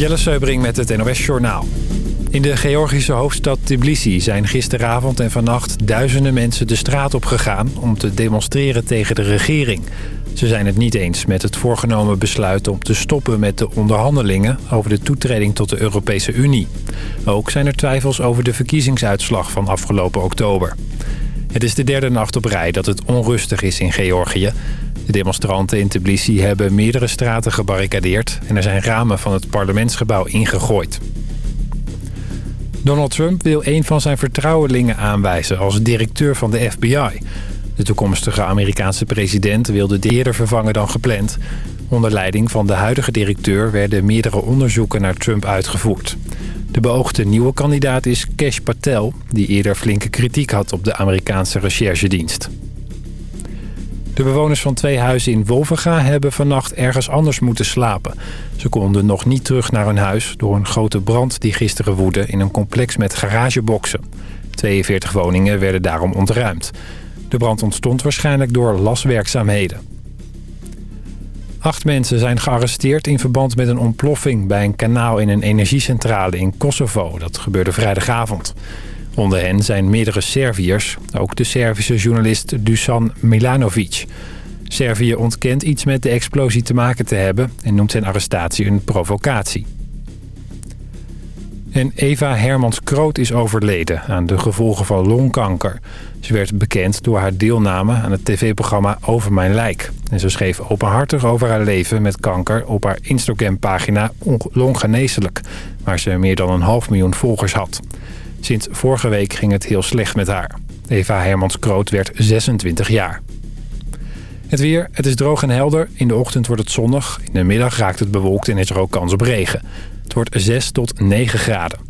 Jelle Seubring met het NOS Journaal. In de Georgische hoofdstad Tbilisi zijn gisteravond en vannacht duizenden mensen de straat op gegaan om te demonstreren tegen de regering. Ze zijn het niet eens met het voorgenomen besluit om te stoppen met de onderhandelingen over de toetreding tot de Europese Unie. Ook zijn er twijfels over de verkiezingsuitslag van afgelopen oktober. Het is de derde nacht op rij dat het onrustig is in Georgië. De demonstranten in Tbilisi hebben meerdere straten gebarricadeerd... en er zijn ramen van het parlementsgebouw ingegooid. Donald Trump wil een van zijn vertrouwelingen aanwijzen als directeur van de FBI. De toekomstige Amerikaanse president wilde de eerder vervangen dan gepland. Onder leiding van de huidige directeur werden meerdere onderzoeken naar Trump uitgevoerd. De beoogde nieuwe kandidaat is Kesh Patel... die eerder flinke kritiek had op de Amerikaanse recherchedienst. De bewoners van twee huizen in Wolvenga hebben vannacht ergens anders moeten slapen. Ze konden nog niet terug naar hun huis door een grote brand die gisteren woedde in een complex met garageboxen. 42 woningen werden daarom ontruimd. De brand ontstond waarschijnlijk door laswerkzaamheden. Acht mensen zijn gearresteerd in verband met een ontploffing bij een kanaal in een energiecentrale in Kosovo. Dat gebeurde vrijdagavond. Onder hen zijn meerdere Serviërs, ook de Servische journalist Dusan Milanovic. Servië ontkent iets met de explosie te maken te hebben en noemt zijn arrestatie een provocatie. En Eva Hermans-Kroot is overleden aan de gevolgen van longkanker. Ze werd bekend door haar deelname aan het tv-programma Over Mijn Lijk. En ze schreef openhartig over haar leven met kanker op haar Instagram-pagina Longgeneeslijk... waar ze meer dan een half miljoen volgers had. Sinds vorige week ging het heel slecht met haar. Eva Hermans-Kroot werd 26 jaar. Het weer, het is droog en helder. In de ochtend wordt het zonnig. In de middag raakt het bewolkt en is er ook kans op regen. Het wordt 6 tot 9 graden.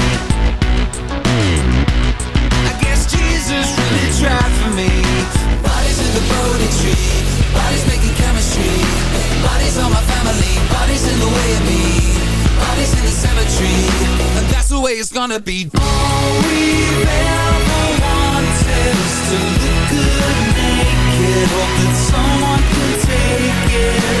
Me. Bodies in the Bodhi tree, bodies making chemistry. Bodies on my family, bodies in the way of me. Bodies in the cemetery, and that's the way it's gonna be. All we've ever wanted is to look good naked. Hope that someone can take it.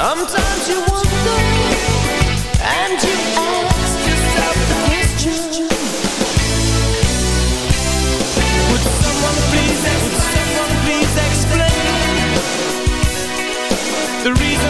Sometimes you wonder and you ask yourself the question. Would someone please, would someone please explain the reason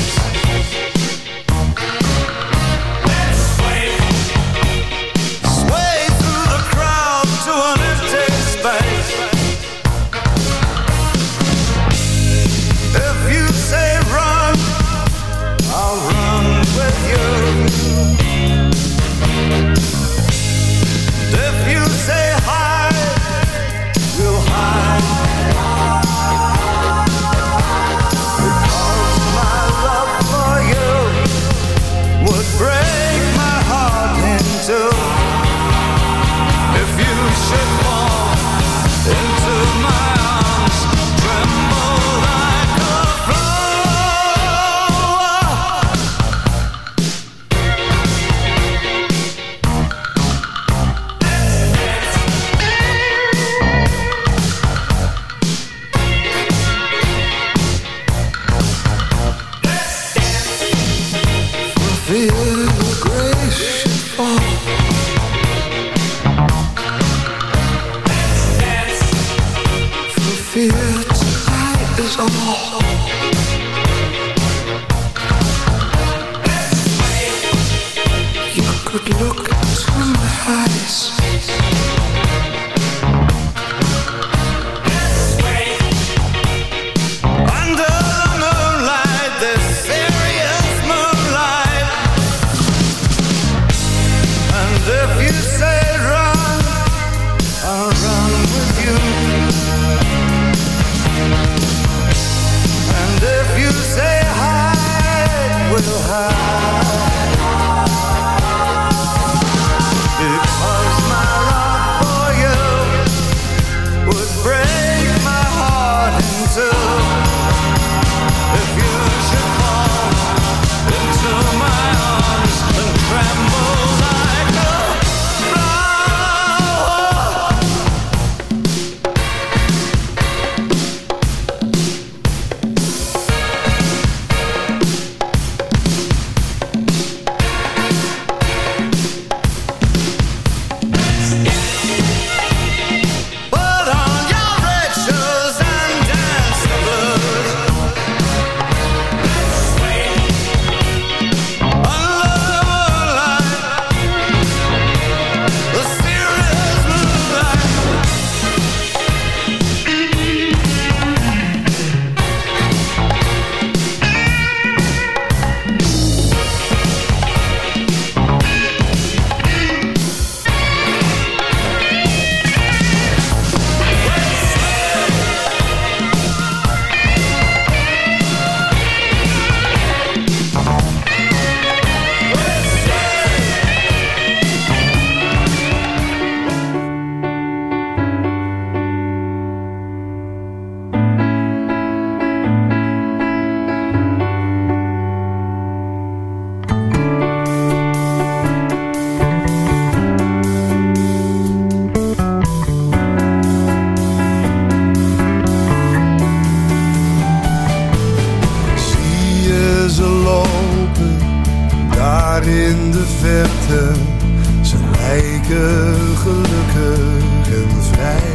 Lijken gelukkig en vrij.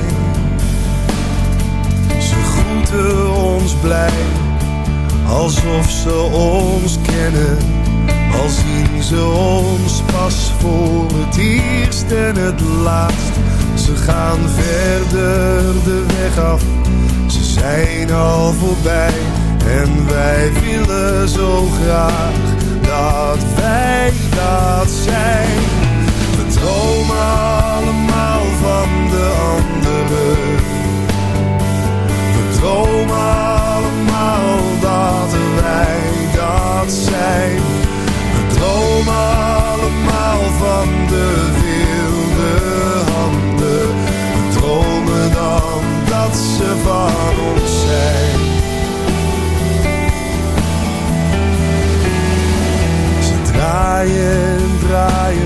Ze groeten ons blij, alsof ze ons kennen. Al zien ze ons pas voor het eerst en het laatst. Ze gaan verder de weg af, ze zijn al voorbij. En wij willen zo graag dat wij dat zijn. Dromen allemaal van de anderen. We dromen allemaal dat wij dat zijn. We dromen allemaal van de wilde handen. We dromen dan dat ze van ons zijn. Ze draaien en draaien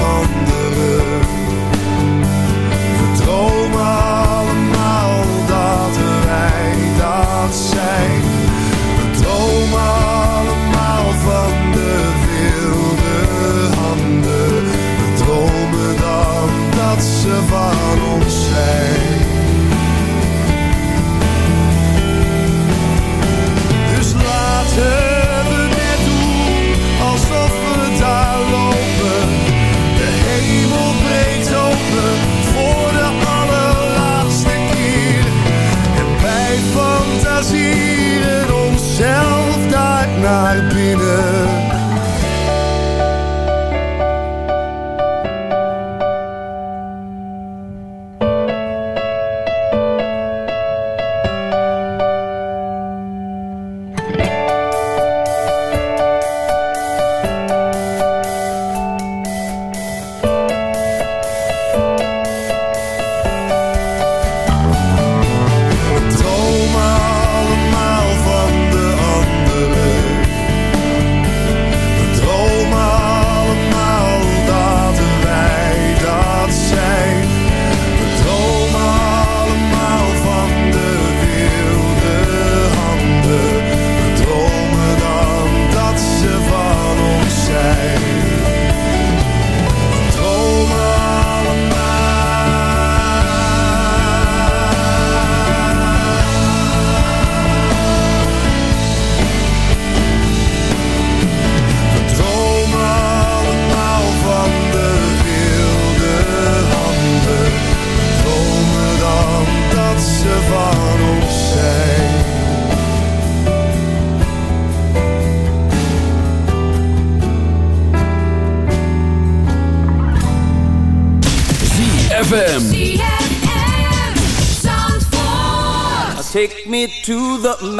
We dromen allemaal dat wij dat zijn. We dromen allemaal van de wilde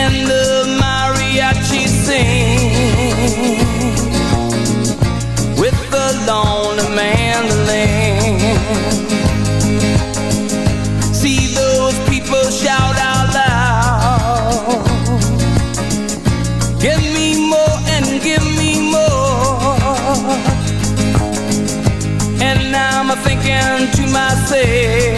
And the mariachi sing with the lonely mandolin. See those people shout out loud. Give me more and give me more. And now I'm thinking to myself,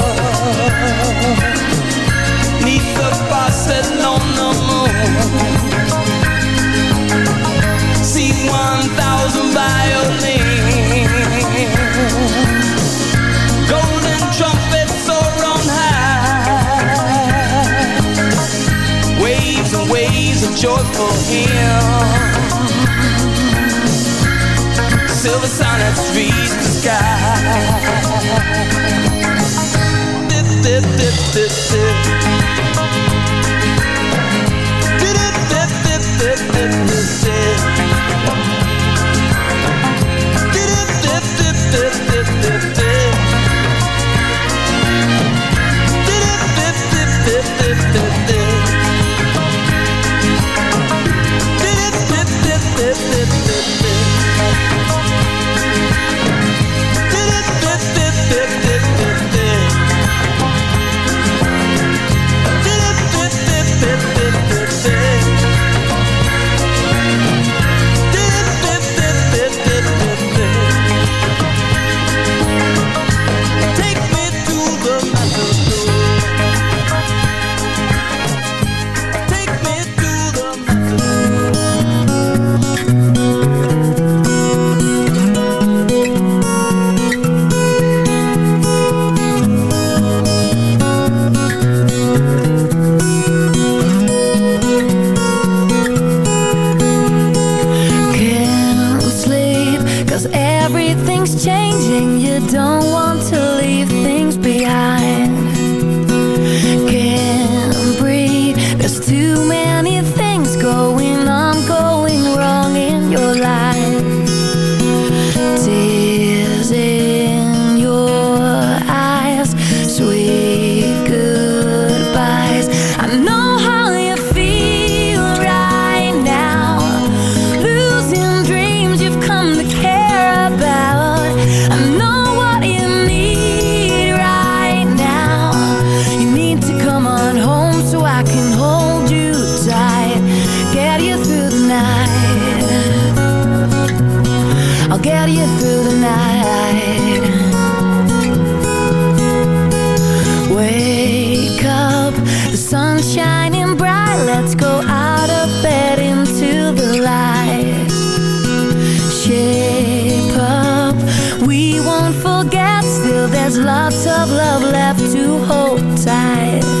joyful hymns. Silver sonnets reach the sky. Dip, dip. Dip, Yeah. The sun's shining bright. Let's go out of bed into the light. Shape up. We won't forget. Still there's lots of love left to hold tight.